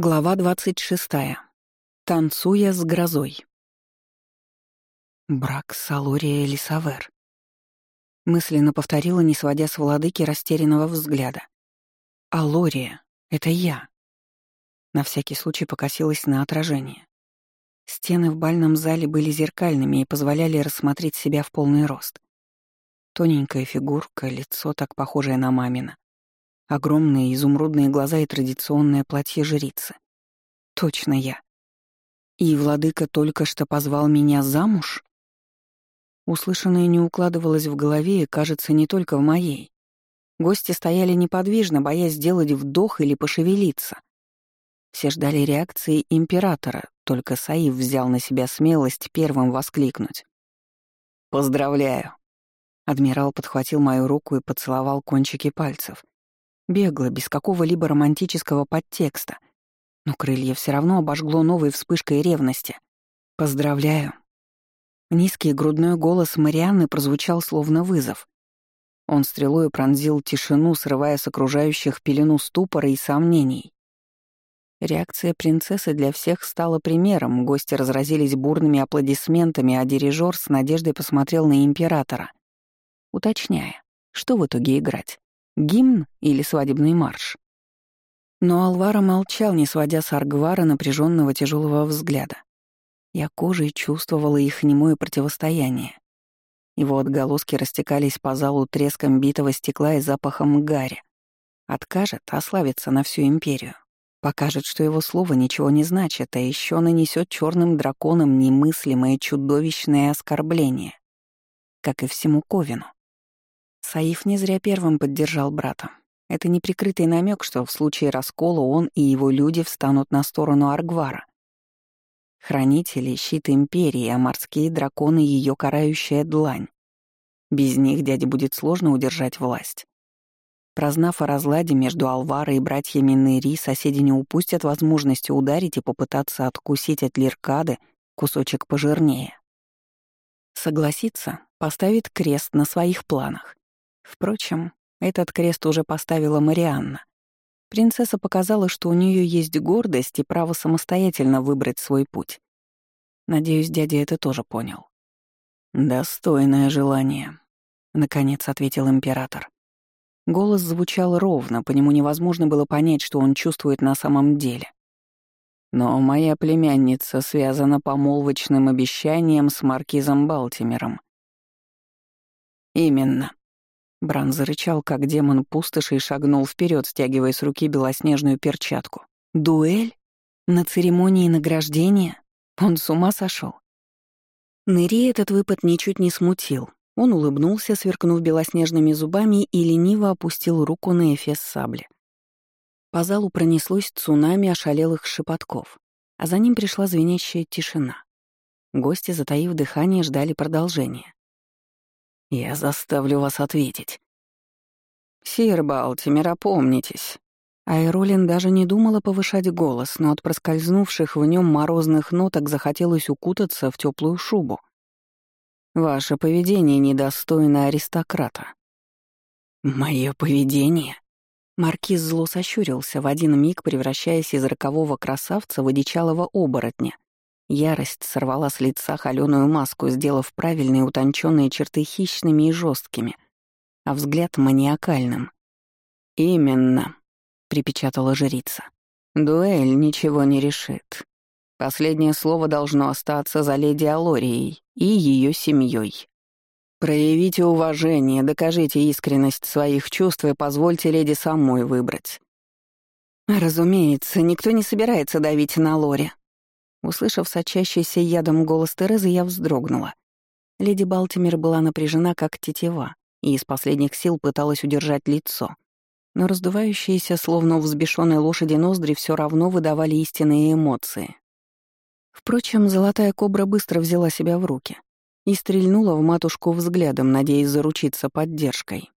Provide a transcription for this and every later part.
Глава 26. Танцуя с грозой. Брак с Алория Лисавер. Мысленно повторила, не сводя с владыки растерянного взгляда. Алория — это я. На всякий случай покосилась на отражение. Стены в бальном зале были зеркальными и позволяли рассмотреть себя в полный рост. Тоненькая фигурка, лицо так похожее на мамина, Огромные изумрудные глаза и традиционное платье жрицы. Точно я. И владыка только что позвал меня замуж? Услышанное не укладывалось в голове и, кажется, не только в моей. Гости стояли неподвижно, боясь сделать вдох или пошевелиться. Все ждали реакции императора, только Саив взял на себя смелость первым воскликнуть. «Поздравляю!» Адмирал подхватил мою руку и поцеловал кончики пальцев, Бегло, без какого-либо романтического подтекста. Но крылья все равно обожгло новой вспышкой ревности. «Поздравляю». Низкий грудной голос Марианны прозвучал словно вызов. Он стрелой пронзил тишину, срывая с окружающих пелену ступора и сомнений. Реакция принцессы для всех стала примером, гости разразились бурными аплодисментами, а дирижер с надеждой посмотрел на императора, уточняя, что в итоге играть. Гимн или свадебный марш? Но Алвара молчал, не сводя с Аргвара напряженного тяжелого взгляда. Я кожей чувствовала их немое противостояние. Его отголоски растекались по залу треском битого стекла и запахом гари. Откажет, ославится на всю империю. Покажет, что его слово ничего не значит, а еще нанесет черным драконам немыслимое чудовищное оскорбление, как и всему Ковину. Саиф не зря первым поддержал брата. Это неприкрытый намек, что в случае раскола он и его люди встанут на сторону Аргвара. Хранители — щит Империи, а морские драконы — ее карающая длань. Без них дяде будет сложно удержать власть. Прознав о разладе между Алварой и братьями Нери, соседи не упустят возможности ударить и попытаться откусить от Лиркады кусочек пожирнее. Согласиться поставит крест на своих планах. Впрочем, этот крест уже поставила Марианна. Принцесса показала, что у нее есть гордость и право самостоятельно выбрать свой путь. Надеюсь, дядя это тоже понял. «Достойное желание», — наконец ответил император. Голос звучал ровно, по нему невозможно было понять, что он чувствует на самом деле. Но моя племянница связана помолвочным обещанием с маркизом Балтимером. Именно. Бран зарычал, как демон пустоши, и шагнул вперед, стягивая с руки белоснежную перчатку. «Дуэль? На церемонии награждения? Он с ума сошел. Нэри этот выпад ничуть не смутил. Он улыбнулся, сверкнув белоснежными зубами, и лениво опустил руку на эфес сабли. По залу пронеслось цунами ошалелых шепотков, а за ним пришла звенящая тишина. Гости, затаив дыхание, ждали продолжения. Я заставлю вас ответить. Сир Балтимер, опомнитесь. Айролин даже не думала повышать голос, но от проскользнувших в нем морозных ноток захотелось укутаться в теплую шубу. Ваше поведение недостойно аристократа. Мое поведение? Маркиз зло сощурился, в один миг превращаясь из рокового красавца в одичалого оборотня — Ярость сорвала с лица холёную маску, сделав правильные утонченные черты хищными и жесткими, а взгляд маниакальным. «Именно», — припечатала жрица. «Дуэль ничего не решит. Последнее слово должно остаться за леди Алорией и ее семьей. Проявите уважение, докажите искренность своих чувств и позвольте леди самой выбрать». «Разумеется, никто не собирается давить на Лори», Услышав сочащийся ядом голос Терезы, я вздрогнула. Леди Балтимер была напряжена, как тетива, и из последних сил пыталась удержать лицо. Но раздувающиеся, словно у лошади ноздри, все равно выдавали истинные эмоции. Впрочем, золотая кобра быстро взяла себя в руки и стрельнула в матушку взглядом, надеясь заручиться поддержкой.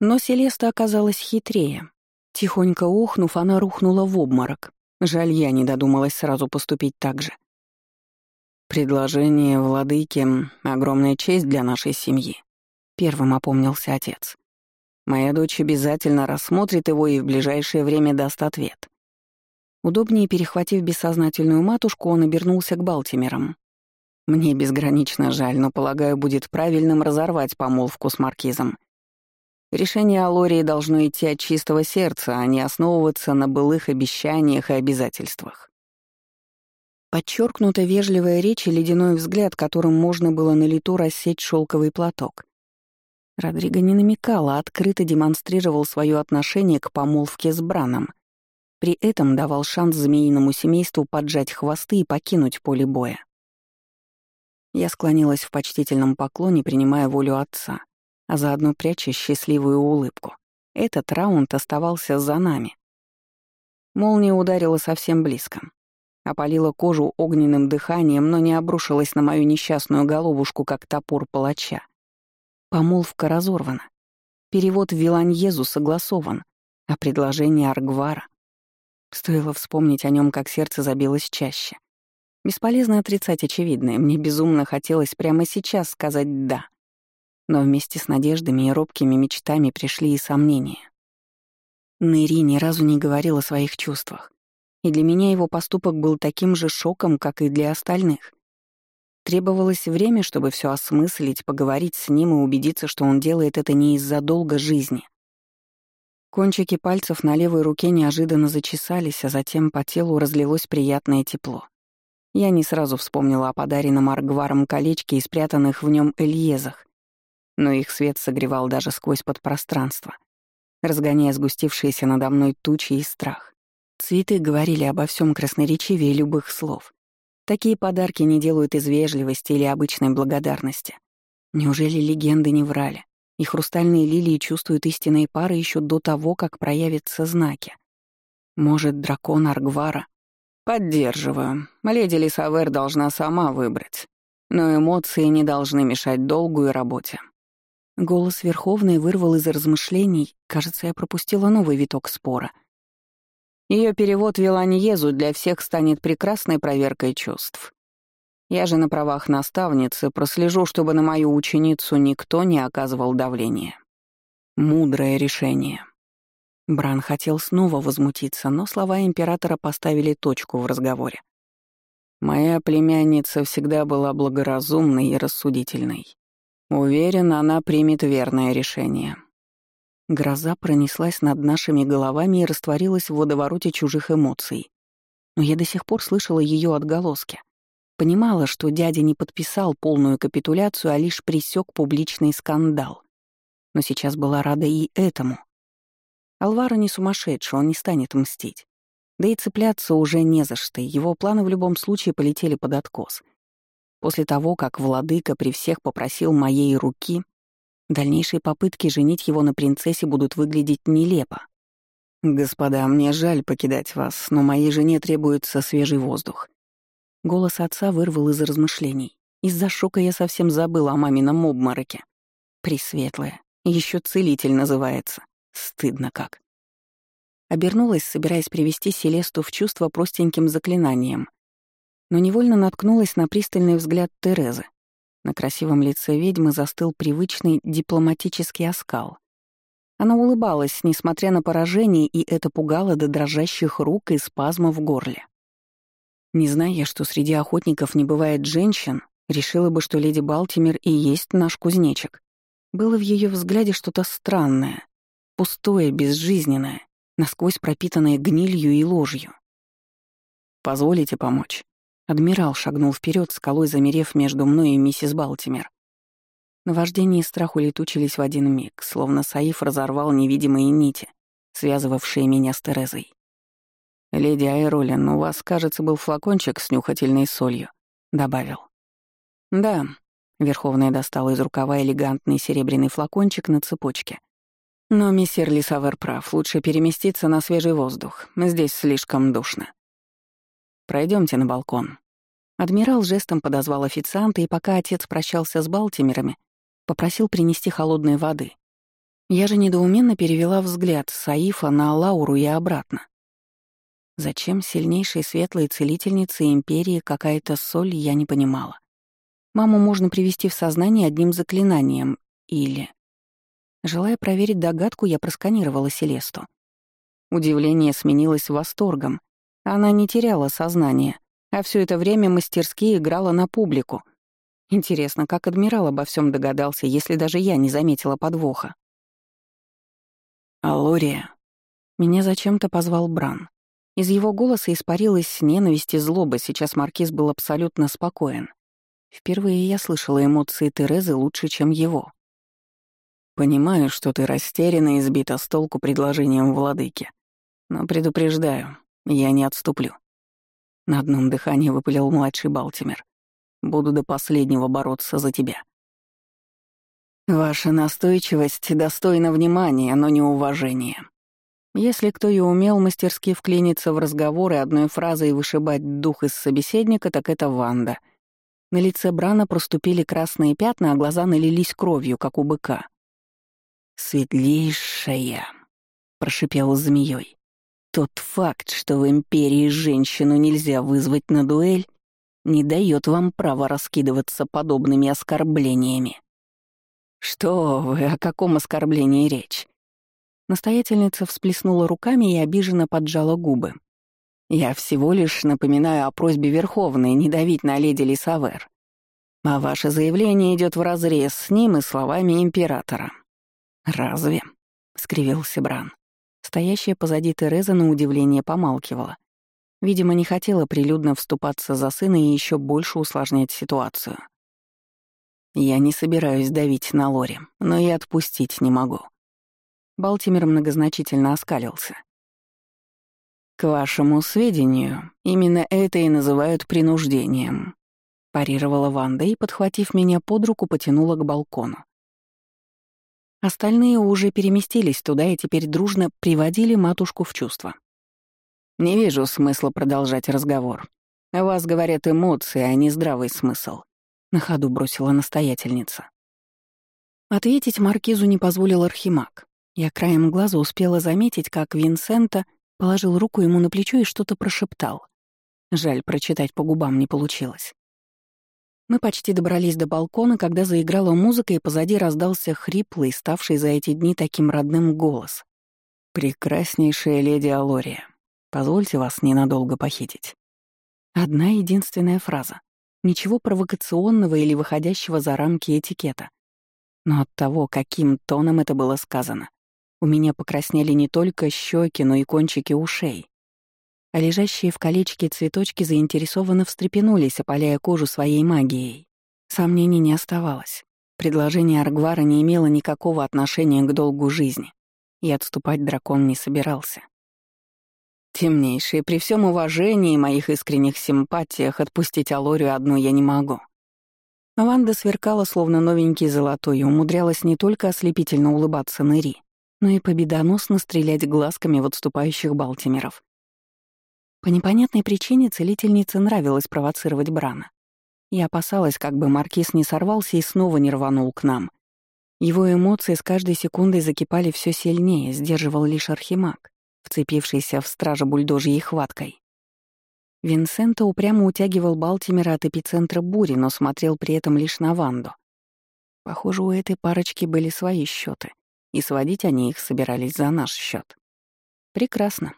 Но Селеста оказалась хитрее. Тихонько охнув, она рухнула в обморок, Жаль, я не додумалась сразу поступить так же. «Предложение владыки — огромная честь для нашей семьи», — первым опомнился отец. «Моя дочь обязательно рассмотрит его и в ближайшее время даст ответ. Удобнее перехватив бессознательную матушку, он обернулся к Балтимерам. «Мне безгранично жаль, но, полагаю, будет правильным разорвать помолвку с Маркизом. Решение Алории должно идти от чистого сердца, а не основываться на былых обещаниях и обязательствах». Подчеркнута вежливая речь и ледяной взгляд, которым можно было на лету рассечь шелковый платок. Родриго не намекал, а открыто демонстрировал свое отношение к помолвке с Браном. При этом давал шанс змеиному семейству поджать хвосты и покинуть поле боя. Я склонилась в почтительном поклоне, принимая волю отца, а заодно пряча счастливую улыбку. Этот раунд оставался за нами. Молния ударила совсем близко. Опалила кожу огненным дыханием, но не обрушилась на мою несчастную головушку, как топор палача. Помолвка разорвана. Перевод Виланьезу согласован, а предложение Аргвара... Стоило вспомнить о нем, как сердце забилось чаще. Бесполезно отрицать очевидное, мне безумно хотелось прямо сейчас сказать «да». Но вместе с надеждами и робкими мечтами пришли и сомнения. Нэри ни разу не говорил о своих чувствах, и для меня его поступок был таким же шоком, как и для остальных. Требовалось время, чтобы все осмыслить, поговорить с ним и убедиться, что он делает это не из-за долга жизни. Кончики пальцев на левой руке неожиданно зачесались, а затем по телу разлилось приятное тепло. Я не сразу вспомнила о подаренном Аргваром колечке и спрятанных в нем эльезах, но их свет согревал даже сквозь подпространство, разгоняя сгустившиеся надо мной тучи и страх. Цветы говорили обо всем красноречивее любых слов. Такие подарки не делают из вежливости или обычной благодарности. Неужели легенды не врали? И хрустальные лилии чувствуют истинные пары еще до того, как проявятся знаки. Может, дракон Аргвара? Поддерживаю. Леди Лисавер должна сама выбрать. Но эмоции не должны мешать долгу работе. Голос Верховной вырвал из размышлений, кажется, я пропустила новый виток спора — ее перевод Виланьезу для всех станет прекрасной проверкой чувств. Я же на правах наставницы прослежу, чтобы на мою ученицу никто не оказывал давления. Мудрое решение. Бран хотел снова возмутиться, но слова императора поставили точку в разговоре. Моя племянница всегда была благоразумной и рассудительной. Уверен, она примет верное решение. Гроза пронеслась над нашими головами и растворилась в водовороте чужих эмоций. Но я до сих пор слышала ее отголоски. Понимала, что дядя не подписал полную капитуляцию, а лишь присек публичный скандал. Но сейчас была рада и этому. Алвара не сумасшедший, он не станет мстить. Да и цепляться уже не за что, его планы в любом случае полетели под откос. После того, как владыка при всех попросил моей руки, Дальнейшие попытки женить его на принцессе будут выглядеть нелепо. «Господа, мне жаль покидать вас, но моей жене требуется свежий воздух». Голос отца вырвал из размышлений. Из-за шока я совсем забыла о мамином обмороке. Пресветлая. Еще целитель называется. Стыдно как. Обернулась, собираясь привести Селесту в чувство простеньким заклинанием. Но невольно наткнулась на пристальный взгляд Терезы. На красивом лице ведьмы застыл привычный дипломатический оскал. Она улыбалась, несмотря на поражение, и это пугало до дрожащих рук и спазма в горле. Не зная, что среди охотников не бывает женщин, решила бы, что леди Балтимер и есть наш кузнечик. Было в ее взгляде что-то странное, пустое, безжизненное, насквозь пропитанное гнилью и ложью. «Позволите помочь?» Адмирал шагнул вперед, скалой замерев между мной и миссис Балтимер. Наваждение и страх улетучились в один миг, словно Саиф разорвал невидимые нити, связывавшие меня с Терезой. «Леди Айролин, у вас, кажется, был флакончик с нюхательной солью», — добавил. «Да», — Верховная достала из рукава элегантный серебряный флакончик на цепочке. «Но миссер Лисавер прав, лучше переместиться на свежий воздух, здесь слишком душно». Пройдемте на балкон». Адмирал жестом подозвал официанта, и пока отец прощался с Балтимерами, попросил принести холодной воды. Я же недоуменно перевела взгляд с Саифа на Лауру и обратно. Зачем сильнейшей светлой целительнице Империи какая-то соль, я не понимала. Маму можно привести в сознание одним заклинанием или... Желая проверить догадку, я просканировала Селесту. Удивление сменилось восторгом, Она не теряла сознание, а все это время мастерски играла на публику. Интересно, как адмирал обо всем догадался, если даже я не заметила подвоха. «Алория», меня зачем-то позвал Бран. Из его голоса испарилась ненависть и злоба, сейчас Маркиз был абсолютно спокоен. Впервые я слышала эмоции Терезы лучше, чем его. «Понимаю, что ты растеряна и сбита с толку предложением владыки. Но предупреждаю, я не отступлю». На одном дыхании выпалил младший Балтимер. «Буду до последнего бороться за тебя». «Ваша настойчивость достойна внимания, но не уважения», если кто и умел мастерски вклиниться в разговоры одной фразой и вышибать дух из собеседника, так это Ванда. На лице Брана проступили красные пятна, а глаза налились кровью, как у быка. «Светлейшая», — прошипел змеей. «Тот факт, что в Империи женщину нельзя вызвать на дуэль, не дает вам права раскидываться подобными оскорблениями». «Что вы, о каком оскорблении речь?» Настоятельница всплеснула руками и обиженно поджала губы. «Я всего лишь напоминаю о просьбе Верховной не давить на леди Лисавер. А ваше заявление идет вразрез с ним и словами императора». «Разве?» — скривился Бран. Стоящая позади Тереза на удивление помалкивала. Видимо, не хотела прилюдно вступаться за сына и еще больше усложнять ситуацию. «Я не собираюсь давить на Лори, но и отпустить не могу. Балтимер многозначительно оскалился. «К вашему сведению, именно это и называют принуждением», — парировала Ванда и, подхватив меня под руку, потянула к балкону. Остальные уже переместились туда и теперь дружно приводили матушку в чувство. «Не вижу смысла продолжать разговор. У вас, говорят, эмоции, а не здравый смысл», — на ходу бросила настоятельница. Ответить маркизу не позволил Архимаг. Я краем глаза успела заметить, как Винсента положил руку ему на плечо и что-то прошептал. Жаль, прочитать по губам не получилось. Мы почти добрались до балкона, когда заиграла музыка, и позади раздался хриплый, ставший за эти дни таким родным голос. «Прекраснейшая леди Алория, позвольте вас ненадолго похитить». Одна единственная фраза. Ничего провокационного или выходящего за рамки этикета. Но от того, каким тоном это было сказано, у меня покраснели не только щеки, но и кончики ушей. А лежащие в колечке цветочки заинтересованно встрепенулись, опаляя кожу своей магией. Сомнений не оставалось. Предложение Аргвара не имело никакого отношения к долгу жизни, и отступать дракон не собирался. Темнейшие, при всем уважении и моих искренних симпатиях отпустить Алорию одну я не могу. Ванда сверкала, словно новенький золотой, и умудрялась не только ослепительно улыбаться Нэри, но и победоносно стрелять глазками в отступающих Балтимеров. По непонятной причине целительнице нравилось провоцировать Брана. Я опасалась, как бы Маркиз не сорвался и снова не рванул к нам. Его эмоции с каждой секундой закипали все сильнее, сдерживал лишь Архимаг, вцепившийся в стража бульдожьей хваткой. Винсента упрямо утягивал Балтимера от эпицентра бури, но смотрел при этом лишь на Ванду. Похоже, у этой парочки были свои счеты и сводить они их собирались за наш счет. Прекрасно.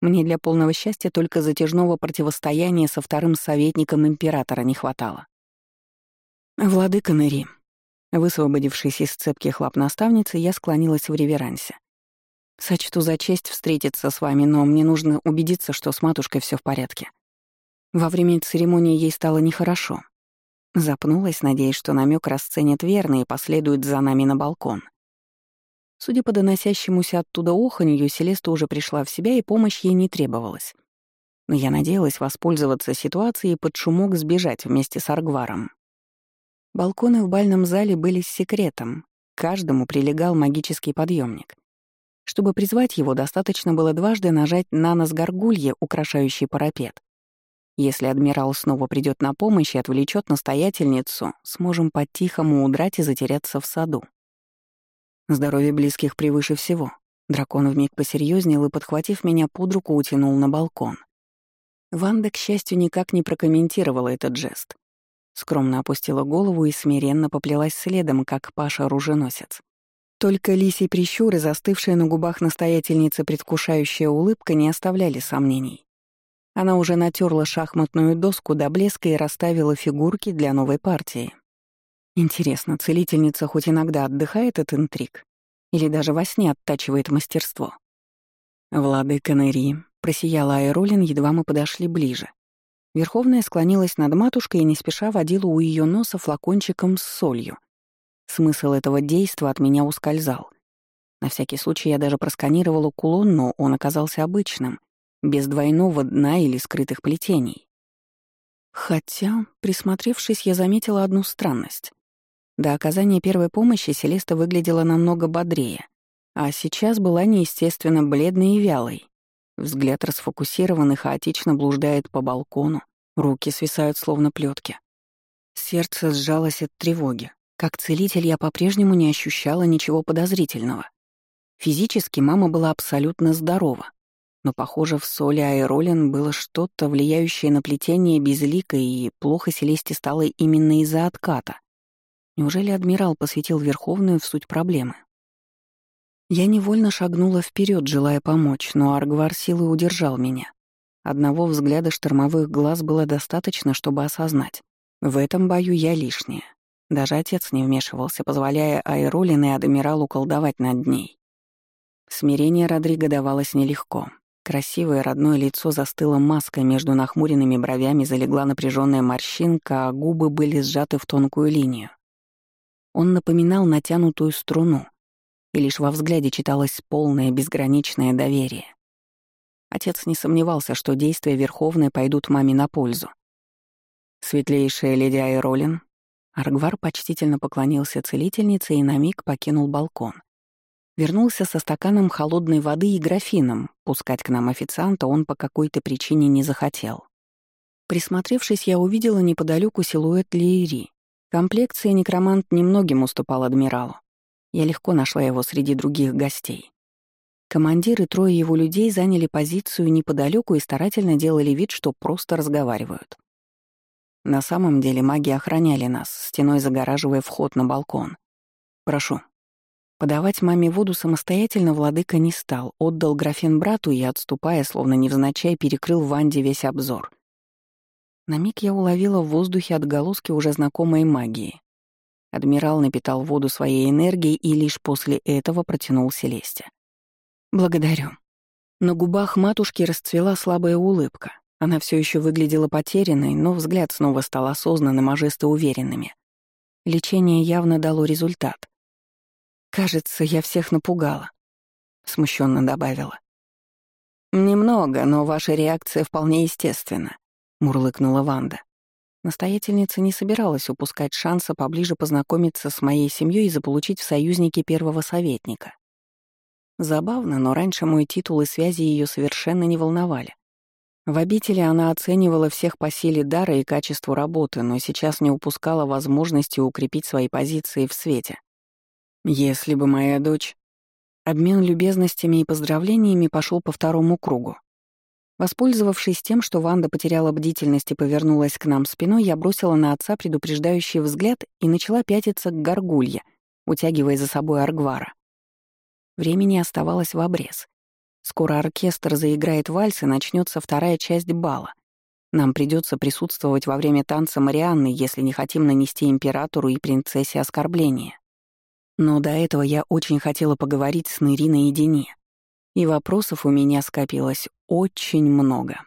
Мне для полного счастья только затяжного противостояния со вторым советником императора не хватало. «Владыка Нэри», высвободившись из цепких лап наставницы, я склонилась в реверансе. «Сочту за честь встретиться с вами, но мне нужно убедиться, что с матушкой все в порядке. Во время церемонии ей стало нехорошо. Запнулась, надеясь, что намек расценят верно и последует за нами на балкон. Судя по доносящемуся оттуда оханью, Селеста уже пришла в себя, и помощь ей не требовалась. Но я надеялась воспользоваться ситуацией и под шумок сбежать вместе с Аргваром. Балконы в бальном зале были с секретом. К каждому прилегал магический подъемник. Чтобы призвать его, достаточно было дважды нажать на нос горгулье, украшающий парапет. Если адмирал снова придет на помощь и отвлечет настоятельницу, сможем по-тихому удрать и затеряться в саду. Здоровье близких превыше всего. Дракон вмиг посерьезнел и, подхватив меня под руку, утянул на балкон. Ванда, к счастью, никак не прокомментировала этот жест. Скромно опустила голову и смиренно поплелась следом, как Паша-оруженосец. Только лисий прищур и застывшая на губах настоятельницы предвкушающая улыбка не оставляли сомнений. Она уже натерла шахматную доску до блеска и расставила фигурки для новой партии. Интересно, целительница хоть иногда отдыхает от интриг? Или даже во сне оттачивает мастерство? Владыка Нэри, просияла Айролин, едва мы подошли ближе. Верховная склонилась над матушкой и не спеша водила у ее носа флакончиком с солью. Смысл этого действа от меня ускользал. На всякий случай я даже просканировала кулон, но он оказался обычным, без двойного дна или скрытых плетений. Хотя, присмотревшись, я заметила одну странность. До оказания первой помощи Селеста выглядела намного бодрее, а сейчас была неестественно бледной и вялой. Взгляд расфокусирован и хаотично блуждает по балкону, руки свисают словно плетки. Сердце сжалось от тревоги. Как целитель я по-прежнему не ощущала ничего подозрительного. Физически мама была абсолютно здорова, но, похоже, в соли аэролин было что-то, влияющее на плетение безлика, и плохо Селесте стало именно из-за отката. Неужели адмирал посвятил Верховную в суть проблемы? Я невольно шагнула вперед, желая помочь, но Аргвар силой удержал меня. Одного взгляда штормовых глаз было достаточно, чтобы осознать. В этом бою я лишняя. Даже отец не вмешивался, позволяя Айролин и адмиралу колдовать над ней. Смирение Родриго давалось нелегко. Красивое родное лицо застыло маской, между нахмуренными бровями залегла напряженная морщинка, а губы были сжаты в тонкую линию. Он напоминал натянутую струну, и лишь во взгляде читалось полное безграничное доверие. Отец не сомневался, что действия Верховной пойдут маме на пользу. Светлейшая леди Айролин, Аргвар почтительно поклонился целительнице и на миг покинул балкон. Вернулся со стаканом холодной воды и графином, пускать к нам официанта он по какой-то причине не захотел. Присмотревшись, я увидела неподалеку силуэт Лиери, Комплекция некромант немногим уступал адмиралу. Я легко нашла его среди других гостей. Командир и трое его людей заняли позицию неподалеку и старательно делали вид, что просто разговаривают. На самом деле маги охраняли нас, стеной загораживая вход на балкон. «Прошу». Подавать маме воду самостоятельно владыка не стал, отдал графин брату и, отступая, словно невзначай, перекрыл Ванде весь обзор. На миг я уловила в воздухе отголоски уже знакомой магии. Адмирал напитал воду своей энергией и лишь после этого протянул Селесте. «Благодарю». На губах матушки расцвела слабая улыбка. Она все еще выглядела потерянной, но взгляд снова стал осознанным, а жесты уверенными. Лечение явно дало результат. «Кажется, я всех напугала», — смущенно добавила. «Немного, но ваша реакция вполне естественна. — мурлыкнула Ванда. Настоятельница не собиралась упускать шанса поближе познакомиться с моей семьей и заполучить в союзнике первого советника. Забавно, но раньше мой титул и связи ее совершенно не волновали. В обители она оценивала всех по силе дара и качеству работы, но сейчас не упускала возможности укрепить свои позиции в свете. Если бы моя дочь... Обмен любезностями и поздравлениями пошел по второму кругу. Воспользовавшись тем, что Ванда потеряла бдительность и повернулась к нам спиной, я бросила на отца предупреждающий взгляд и начала пятиться к горгулье, утягивая за собой Аргвара. Времени оставалось в обрез. Скоро оркестр заиграет вальс и начнется вторая часть бала. Нам придется присутствовать во время танца Марианны, если не хотим нанести императору и принцессе оскорбление. Но до этого я очень хотела поговорить с Нэри наедине и вопросов у меня скопилось очень много.